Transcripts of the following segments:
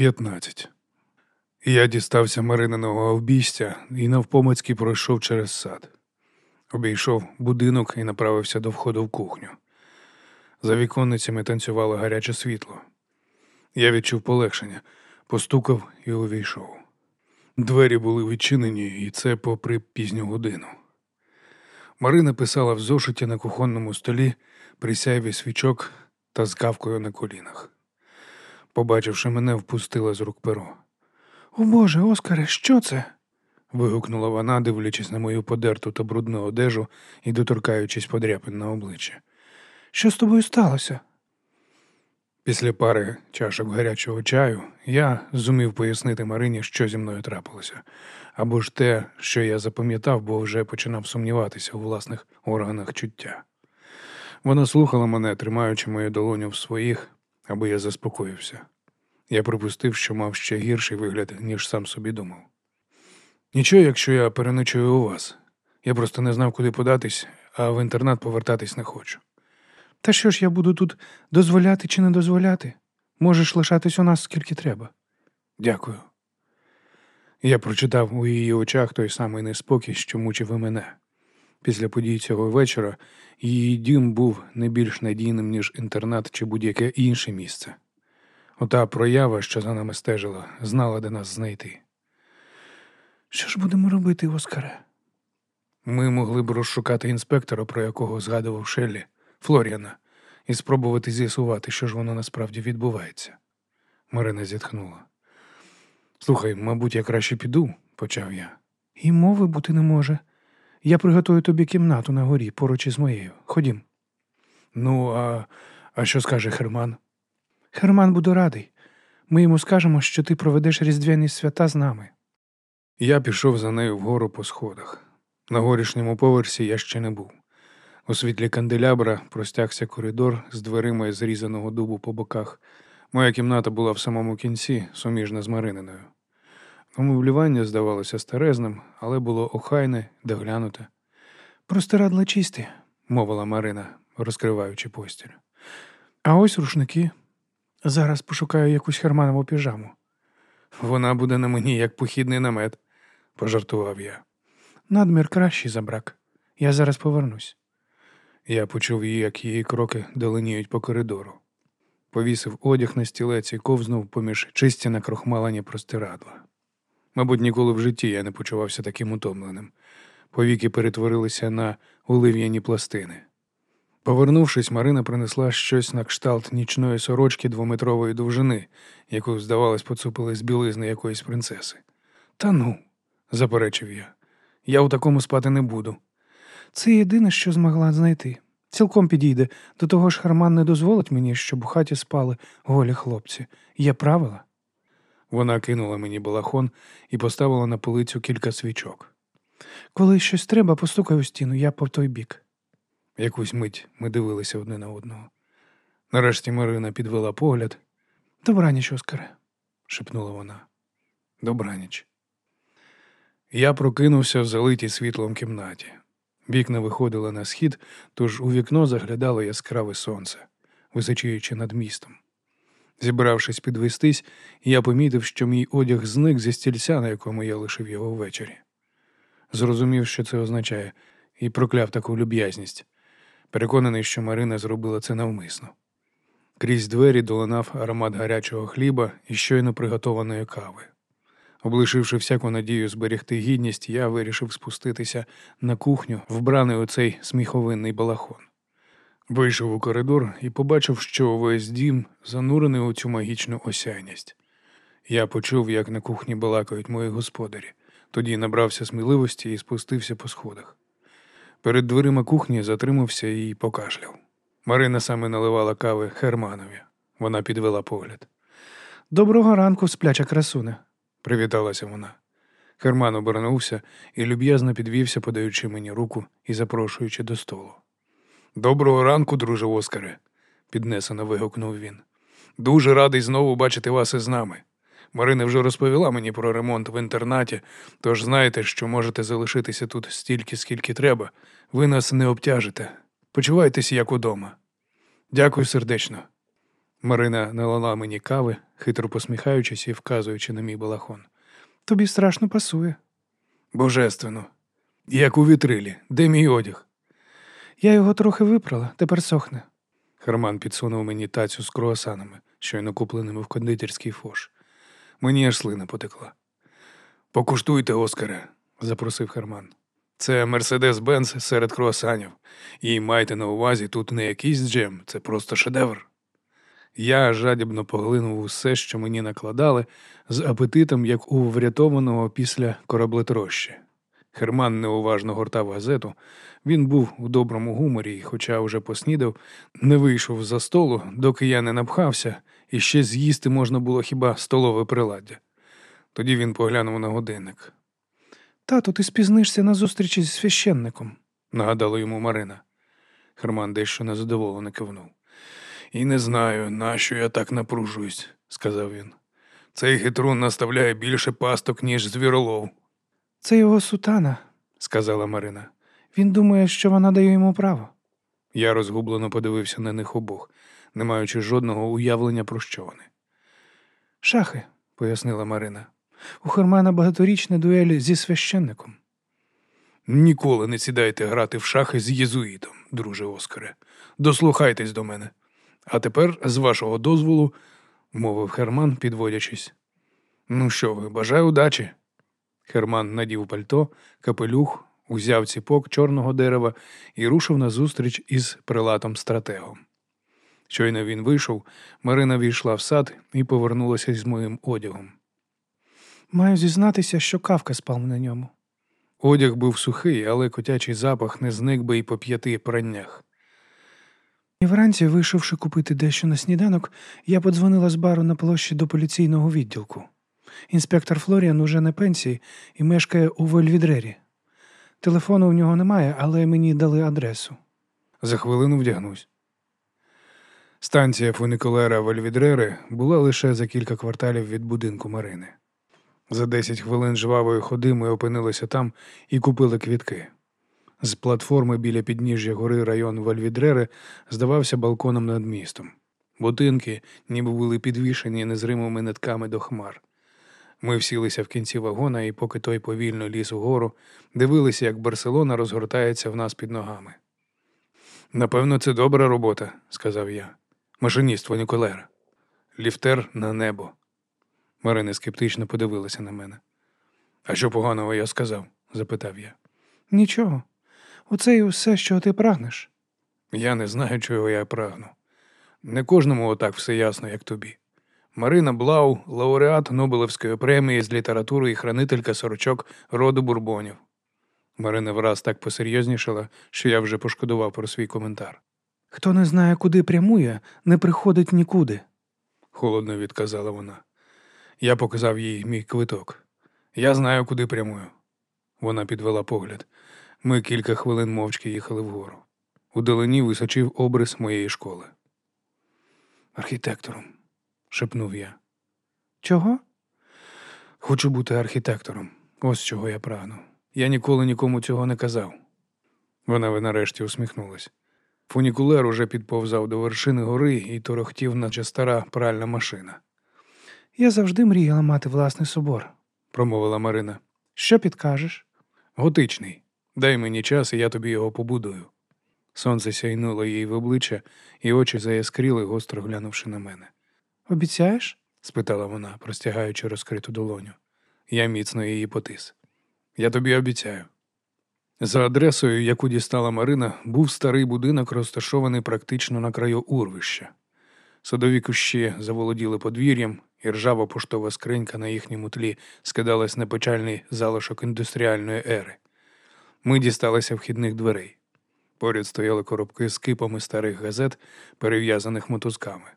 15. Я дістався Марининого обійстя і навпомацьки пройшов через сад. Обійшов будинок і направився до входу в кухню. За віконницями танцювало гаряче світло. Я відчув полегшення, постукав і увійшов. Двері були відчинені, і це попри пізню годину. Марина писала в зошиті на кухонному столі при сяйві свічок та з кавкою на колінах. Побачивши мене, впустила з рук перо. О Боже, Оскаре, що це? вигукнула вона, дивлячись на мою подерту та брудну одежу і доторкаючись подряпин на обличчя. Що з тобою сталося? Після пари чашок гарячого чаю я зумів пояснити Марині, що зі мною трапилося, або ж те, що я запам'ятав, бо вже починав сумніватися у власних органах чуття. Вона слухала мене, тримаючи мою долоню в своїх, аби я заспокоївся. Я припустив, що мав ще гірший вигляд, ніж сам собі думав. Нічого, якщо я переночую у вас. Я просто не знав, куди податись, а в інтернат повертатись не хочу. Та що ж я буду тут дозволяти чи не дозволяти? Можеш лишатись у нас скільки треба. Дякую. Я прочитав у її очах той самий неспокій, що мучив і мене. Після подій цього вечора її дім був не більш надійним, ніж інтернат чи будь-яке інше місце. Ота проява, що за нами стежила, знала, де нас знайти. Що ж будемо робити, Оскаре? Ми могли б розшукати інспектора, про якого згадував Шеллі, Флоріана, і спробувати з'ясувати, що ж воно насправді відбувається. Марина зітхнула. Слухай, мабуть, я краще піду, почав я. І мови бути не може. Я приготую тобі кімнату на горі поруч із моєю. Ходім. Ну, а, а що скаже Херман? Херман буде радий. Ми йому скажемо, що ти проведеш різдвяні свята з нами. Я пішов за нею вгору по сходах. На горішньому поверсі я ще не був. У світлі канделябра простягся коридор з дверима зрізаного дубу по боках. Моя кімната була в самому кінці, суміжна з Марининою. Умовлювання здавалося старезним, але було охайне, доглянуте. Простирадла чисті, мовила Марина, розкриваючи постіль. А ось рушники. Зараз пошукаю якусь херманову піжаму. Вона буде на мені як похідний намет, пожартував я. Надмір кращий за брак. Я зараз повернусь. Я почув її, як її кроки доленіють по коридору. Повісив одяг на стілець і ковзнув поміж чисті накрохмалені простирадла. Мабуть, ніколи в житті я не почувався таким утомленим. Повіки перетворилися на улив'яні пластини. Повернувшись, Марина принесла щось на кшталт нічної сорочки двометрової довжини, яку, здавалось, поцупили з білизни якоїсь принцеси. Та ну, заперечив я, я у такому спати не буду. Це єдине, що змогла знайти. Цілком підійде. До того ж, Харман не дозволить мені, щоб у хаті спали голі хлопці. Є правила. Вона кинула мені балахон і поставила на полицю кілька свічок. Коли щось треба, постукай у стіну, я по той бік. Якусь мить ми дивилися одне на одного. Нарешті Марина підвела погляд. Добраніч, Оскаре, шепнула вона. Добраніч. Я прокинувся в залитій світлом кімнаті. Вікна виходили на схід, тож у вікно заглядало яскраве сонце, височуючи над містом. Зібравшись підвестись, я помітив, що мій одяг зник зі стільця, на якому я лишив його ввечері. Зрозумів, що це означає, і прокляв таку люб'язність. Переконаний, що Марина зробила це навмисно. Крізь двері долинав аромат гарячого хліба і щойно приготованої кави. Облишивши всяку надію зберегти гідність, я вирішив спуститися на кухню, вбраний у цей сміховинний балахон. Вийшов у коридор і побачив, що увесь дім занурений у цю магічну осяйність. Я почув, як на кухні балакають мої господарі, тоді набрався сміливості і спустився по сходах. Перед дверима кухні затримався і покашляв. Марина саме наливала кави Херманові. Вона підвела погляд. Доброго ранку, спляча красуне, привіталася вона. Херман обернувся і люб'язно підвівся, подаючи мені руку і запрошуючи до столу. Доброго ранку, друже Оскаре, піднесено вигукнув він. Дуже радий знову бачити вас із нами. Марина вже розповіла мені про ремонт в інтернаті, тож знаєте, що можете залишитися тут стільки, скільки треба. Ви нас не обтяжите. Почувайтеся як удома. Дякую сердечно. Марина налила мені кави, хитро посміхаючись і вказуючи на мій балахон. Тобі страшно пасує. Божественно. Як у вітрилі, де мій одяг? Я його трохи випрала, тепер сохне. Херман підсунув мені тацю з круасанами, щойно купленими в кондитерський фош. Мені аж слина потекла. Покуштуйте, Оскаре, запросив Херман. Це Мерседес Бенц серед круасанів. І майте на увазі, тут не якийсь джем, це просто шедевр. Я жадібно поглинув усе, що мені накладали, з апетитом, як у врятованого після кораблетрощі. Херман неуважно гортав газету. Він був у доброму гуморі, і, хоча вже поснідав, не вийшов за столу, доки я не напхався, і ще з'їсти можна було хіба столове приладдя. Тоді він поглянув на годинник. Тату, ти спізнишся на зустрічі з священником. нагадала йому Марина. Херман дещо незадоволено кивнув. І не знаю, нащо я так напружуюсь, сказав він. Цей хитрун наставляє більше пасток, ніж звіролов, Це його сутана, сказала Марина. Він думає, що вона дає йому право. Я розгублено подивився на них обох, не маючи жодного уявлення про що вони. Шахи, пояснила Марина. у Хермана багаторічна дуель зі священником. Ніколи не сідайте грати в шахи з єзуїтом, друже Оскаре. Дослухайтесь до мене. А тепер, з вашого дозволу, мовив Херман, підводячись. Ну що ви, бажаю удачі. Херман надів пальто, капелюх, узяв ціпок чорного дерева і рушив назустріч із прилатом стратегом. Щойно він вийшов, Марина війшла в сад і повернулася з моїм одягом. Маю зізнатися, що кавка спав на ньому. Одяг був сухий, але котячий запах не зник би й по п'яти праннях. І вранці, вийшовши купити дещо на сніданок, я подзвонила з бару на площі до поліційного відділку. Інспектор Флоріан уже на пенсії і мешкає у Вольвідрері. Телефону в нього немає, але мені дали адресу. За хвилину вдягнусь. Станція фуникулера Вольвідрери була лише за кілька кварталів від будинку Марини. За десять хвилин жвавої ходи ми опинилися там і купили квітки. З платформи біля підніжжя гори район Вальвідрери здавався балконом над містом. Будинки ніби були підвішені незримими нитками до хмар. Ми всілися в кінці вагона, і поки той повільно ліз угору, дивилися, як Барселона розгортається в нас під ногами. Напевно, це добра робота, сказав я. Машиніст фунікулера. Ліфтер на небо. Марина скептично подивилася на мене. А що поганого я сказав? запитав я. Нічого. Оце і все, що ти прагнеш. Я не знаю, чого я прагну. Не кожному отак все ясно, як тобі. Марина Блау, лауреат Нобелевської премії з літератури і хранителька сорочок роду бурбонів. Марина враз так посерйознішала, що я вже пошкодував про свій коментар. Хто не знає, куди прямує, не приходить нікуди. холодно відказала вона. Я показав їй мій квиток. Я знаю, куди прямую. Вона підвела погляд. Ми кілька хвилин мовчки їхали вгору. У долині височив обрис моєї школи. Архітектором, шепнув я. Чого? Хочу бути архітектором. Ось чого я прагну. Я ніколи нікому цього не казав. Вона нарешті усміхнулась. Фунікулер уже підповзав до вершини гори і торохтів, наче стара пральна машина, Я завжди мріяла мати власний собор. промовила Марина. Що підкажеш? Готичний. Дай мені час, і я тобі його побудую. Сонце сяйнуло їй в обличчя, і очі заяскріли, гостро глянувши на мене. Обіцяєш? спитала вона, простягаючи розкриту долоню. Я міцно її потис. Я тобі обіцяю. За адресою, яку дістала Марина, був старий будинок, розташований практично на краю урвища. Садові кущі заволоділи подвір'ям, і ржава поштова скринька на їхньому тлі скидалась на печальний залишок індустріальної ери. Ми дісталися вхідних дверей. Поряд стояли коробки з кипами старих газет, перев'язаних мотузками.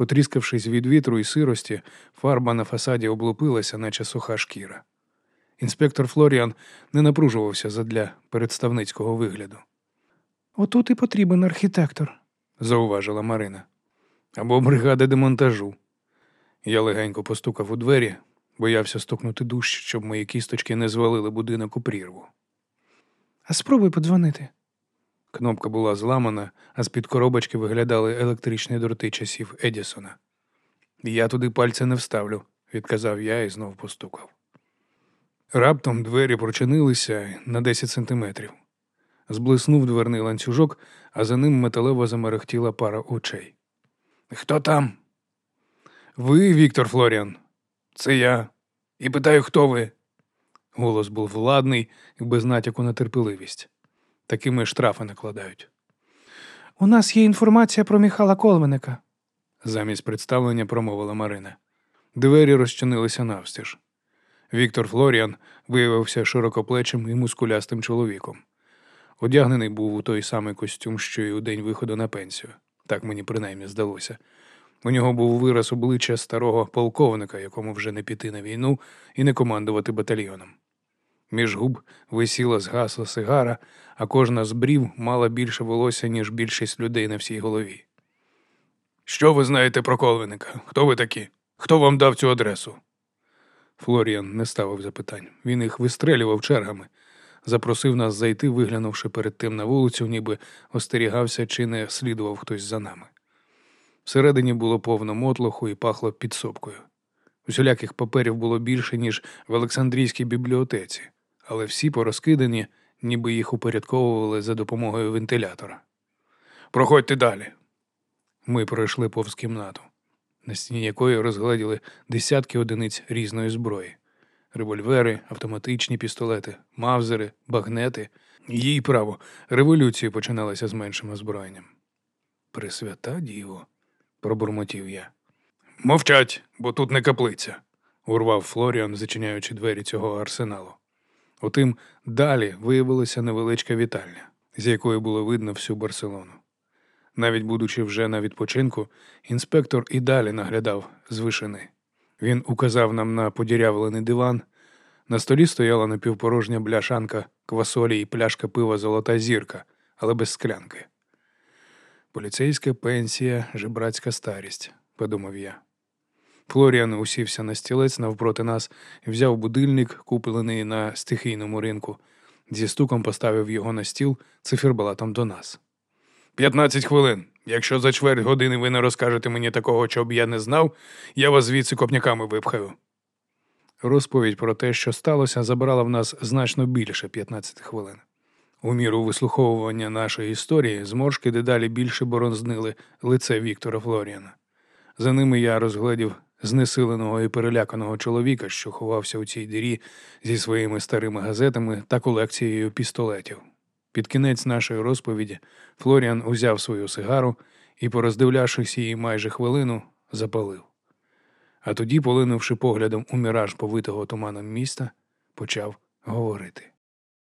Потріскавшись від вітру і сирості, фарба на фасаді облупилася, наче суха шкіра. Інспектор Флоріан не напружувався задля представницького вигляду, Отут і потрібен архітектор. зауважила Марина. Або бригада демонтажу. Я легенько постукав у двері, боявся стукнути дужче, щоб мої кісточки не звалили будинок у прірву. А спробуй подзвонити. Кнопка була зламана, а з-під коробочки виглядали електричні дроти часів Едісона. Я туди пальця не вставлю, відказав я і знов постукав. Раптом двері прочинилися на 10 сантиметрів. Зблиснув дверний ланцюжок, а за ним металево замерехтіла пара очей. Хто там? Ви, Віктор Флоріан. Це я. І питаю, хто ви? Голос був владний і без натяку на терпеливість. Такими штрафи накладають. У нас є інформація про Міхала Колменика. Замість представлення промовила Марина. Двері розчинилися навстіж. Віктор Флоріан виявився широкоплечим і мускулястим чоловіком. Одягнений був у той самий костюм, що й у день виходу на пенсію. Так мені принаймні здалося. У нього був вираз обличчя старого полковника, якому вже не піти на війну і не командувати батальйоном. Між губ висіла згасла сигара, а кожна з брів мала більше волосся, ніж більшість людей на всій голові. Що ви знаєте про Колвиника? Хто ви такі? Хто вам дав цю адресу? Флоріан не ставив запитань. Він їх вистрелював чергами. Запросив нас зайти, виглянувши перед тим на вулицю, ніби остерігався, чи не слідував хтось за нами. Всередині було повно мотлоху і пахло підсобкою. Усіляких паперів було більше, ніж в Олександрійській бібліотеці, але всі порозкидані, ніби їх упорядковували за допомогою вентилятора. Проходьте далі. Ми пройшли повз кімнату, на стіні якої розгледіли десятки одиниць різної зброї: револьвери, автоматичні пістолети, мавзери, багнети. Їй право, революція починалася з меншим озброєнням. Пресвята діво, пробурмотів я. Мовчать, бо тут не каплиця, урвав Флоріан, зачиняючи двері цього арсеналу. Утим далі виявилася невеличка вітальня, з якої було видно всю Барселону. Навіть будучи вже на відпочинку, інспектор і далі наглядав з вишини. Він указав нам на подірявлений диван. На столі стояла напівпорожня бляшанка квасолі і пляшка пива Золота зірка, але без склянки. Поліцейська пенсія, жебрацька старість, подумав я. Флоріан усівся на стілець навпроти нас і взяв будильник, куплений на стихійному ринку. Зі стуком поставив його на стіл циферблатом до нас. П'ятнадцять хвилин. Якщо за чверть години ви не розкажете мені такого, що б я не знав, я вас звідси копняками випхаю. Розповідь про те, що сталося, забрала в нас значно більше 15 хвилин. У міру вислуховування нашої історії зморшки дедалі більше боронзнили лице Віктора Флоріана. За ними я розгледів знесиленого і переляканого чоловіка, що ховався у цій дірі зі своїми старими газетами та колекцією пістолетів. Під кінець нашої розповіді Флоріан узяв свою сигару і, пороздивлявшись її майже хвилину, запалив. А тоді, полинувши поглядом у міраж повитого туманом міста, почав говорити.